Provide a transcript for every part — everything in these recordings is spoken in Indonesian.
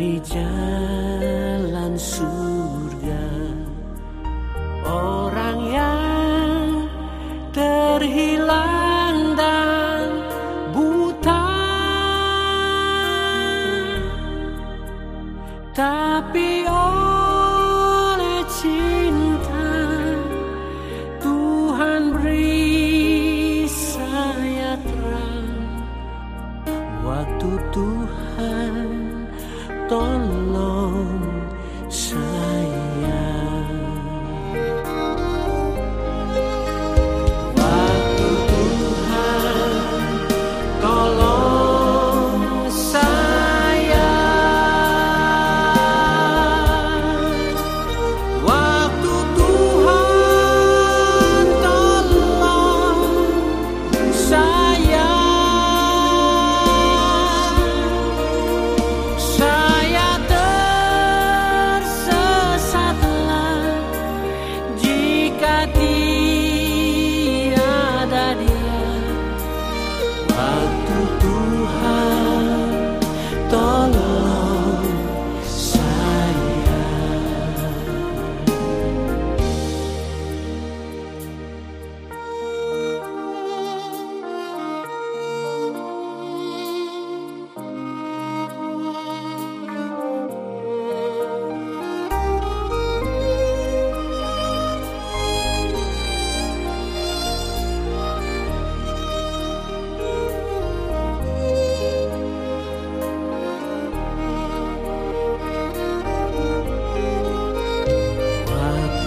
dari jalan surga. Orang yang terhilang dan buta. Tapi oleh cinta Tuhan beri saya terang. Waktu Tuhan don't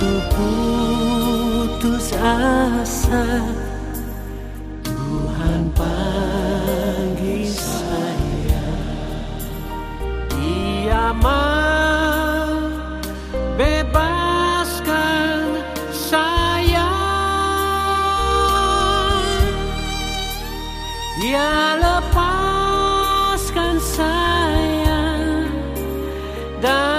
Waktu putus asa Tuhan panggil saya. Dia bebaskan saya. Dia lepaskan saya. Dari